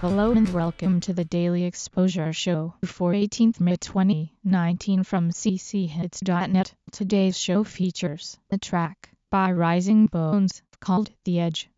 Hello and welcome to the Daily Exposure Show for 18th May 2019 from cchits.net. Today's show features a track by Rising Bones called The Edge.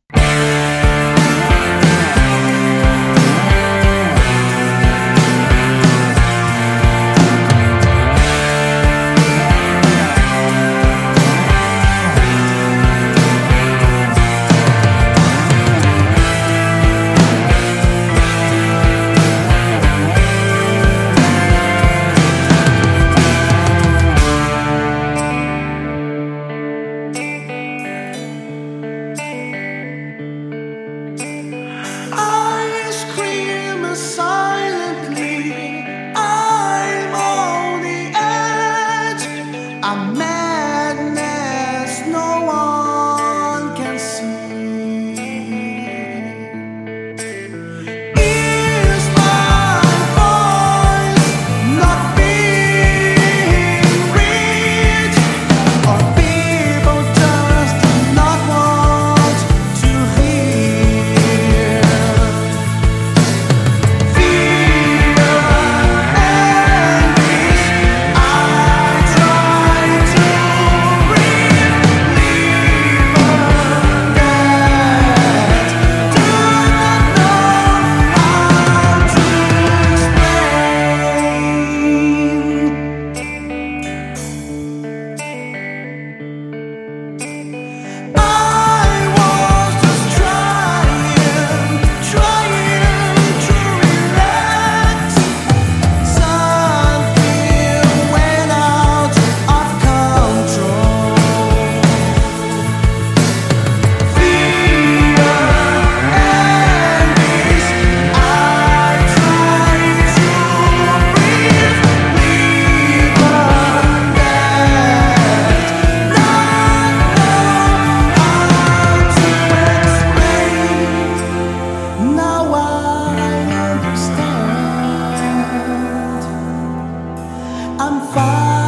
Phá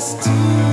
up.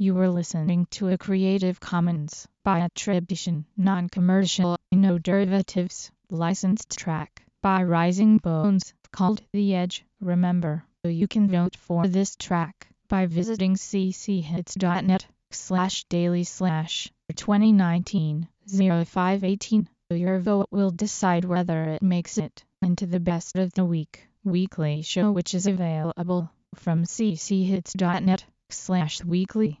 You were listening to a Creative Commons by attribution, non-commercial, no derivatives, licensed track by Rising Bones called The Edge. Remember, you can vote for this track by visiting cchits.net slash daily slash 2019 0518. Your vote will decide whether it makes it into the best of the week weekly show which is available from cchits.net slash weekly.